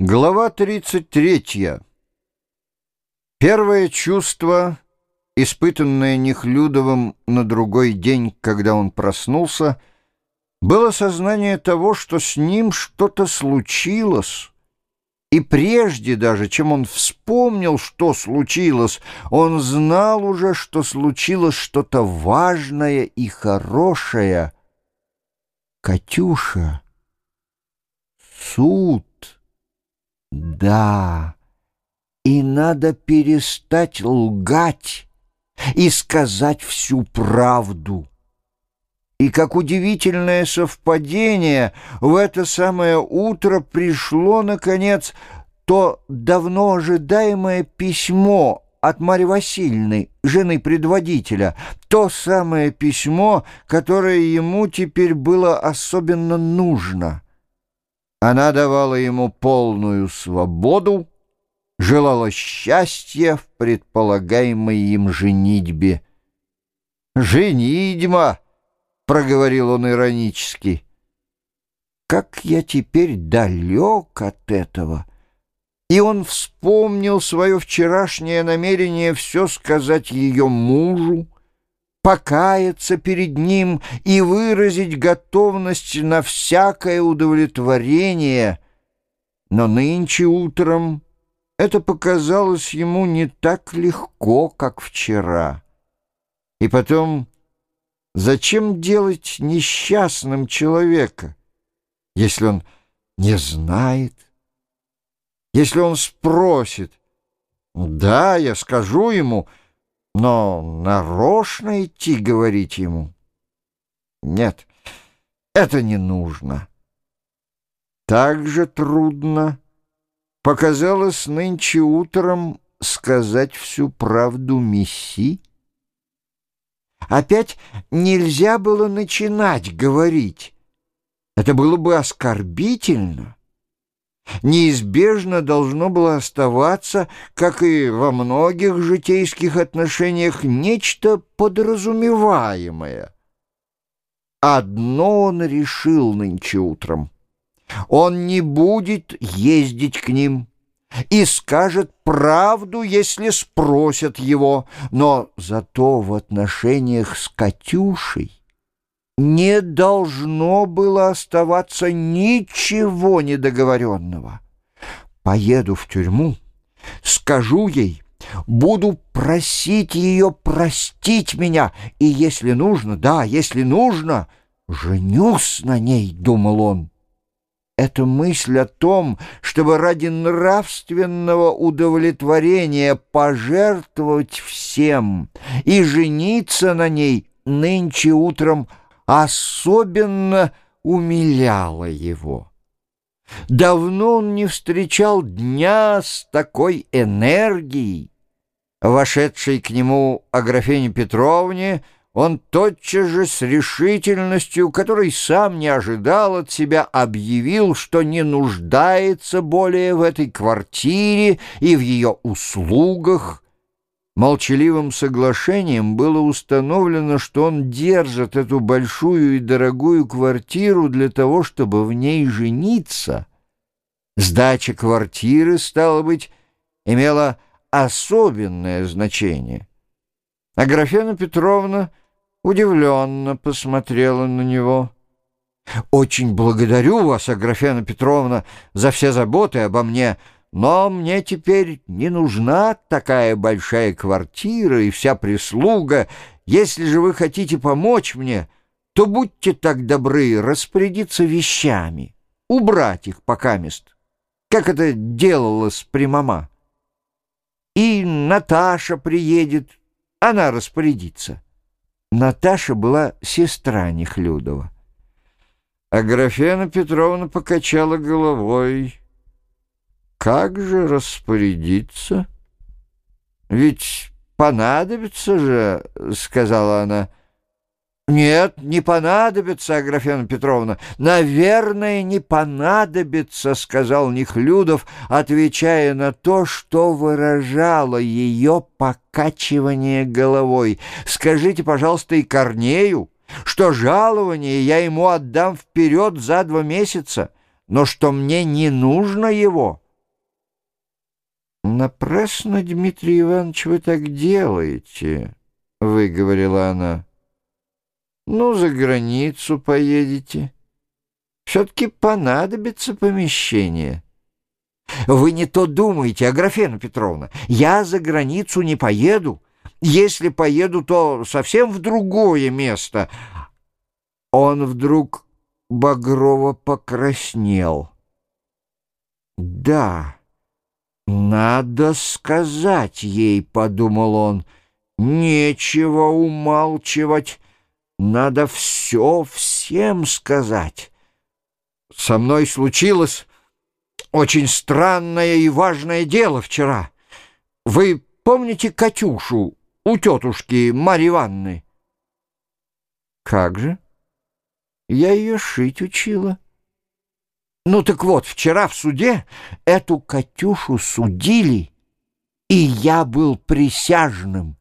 Глава 33. Первое чувство, испытанное Нехлюдовым на другой день, когда он проснулся, было сознание того, что с ним что-то случилось. И прежде даже, чем он вспомнил, что случилось, он знал уже, что случилось что-то важное и хорошее. «Катюша, суд!» Да, и надо перестать лгать и сказать всю правду. И как удивительное совпадение, в это самое утро пришло, наконец, то давно ожидаемое письмо от Марьи Васильевны, жены предводителя, то самое письмо, которое ему теперь было особенно нужно — она давала ему полную свободу, желала счастья в предполагаемой им женитьбе. «Женитьба!» — проговорил он иронически. «Как я теперь далек от этого!» И он вспомнил свое вчерашнее намерение все сказать ее мужу, покаяться перед ним и выразить готовность на всякое удовлетворение. Но нынче утром это показалось ему не так легко, как вчера. И потом, зачем делать несчастным человека, если он не знает? Если он спросит, «Да, я скажу ему», но нарочно идти говорить ему? Нет, это не нужно. Так же трудно показалось нынче утром сказать всю правду Месси. Опять нельзя было начинать говорить. Это было бы оскорбительно неизбежно должно было оставаться, как и во многих житейских отношениях, нечто подразумеваемое. Одно он решил нынче утром. Он не будет ездить к ним и скажет правду, если спросят его, но зато в отношениях с Катюшей не должно было оставаться ничего недоговоренного. Поеду в тюрьму, скажу ей, буду просить ее простить меня, и если нужно, да, если нужно, женюсь на ней, — думал он. Эта мысль о том, чтобы ради нравственного удовлетворения пожертвовать всем и жениться на ней нынче утром — особенно умиляло его. Давно он не встречал дня с такой энергией. Вошедший к нему Аграфене Петровне, он тотчас же с решительностью, которой сам не ожидал от себя, объявил, что не нуждается более в этой квартире и в ее услугах, Молчаливым соглашением было установлено, что он держит эту большую и дорогую квартиру для того, чтобы в ней жениться. Сдача квартиры, стало быть, имела особенное значение. Аграфена Петровна удивленно посмотрела на него. «Очень благодарю вас, Аграфена Петровна, за все заботы обо мне», но мне теперь не нужна такая большая квартира и вся прислуга. Если же вы хотите помочь мне, то будьте так добры распорядиться вещами, убрать их пока мест, как это делалось при мама. И Наташа приедет, она распорядится. Наташа была сестра Нехлюдова. А Графена Петровна покачала головой как же распорядиться? Ведь понадобится же, — сказала она. «Нет, не понадобится, Аграфена Петровна. Наверное, не понадобится», — сказал Нехлюдов, отвечая на то, что выражало ее покачивание головой. «Скажите, пожалуйста, и Корнею, что жалование я ему отдам вперед за два месяца, но что мне не нужно его». «Напрасно, Дмитрий Иванович, вы так делаете», — выговорила она. «Ну, за границу поедете. Все-таки понадобится помещение». «Вы не то думаете, Аграфена Петровна. Я за границу не поеду. Если поеду, то совсем в другое место». Он вдруг багрово покраснел. «Да, надо сказать ей», — подумал он, — «нечего умалчивать, надо все всем сказать». Со мной случилось очень странное и важное дело вчера. Вы помните Катюшу у тетушки Марьи Ивановны? Как же? Я ее шить учила. Ну так вот, вчера в суде эту Катюшу судили, и я был присяжным.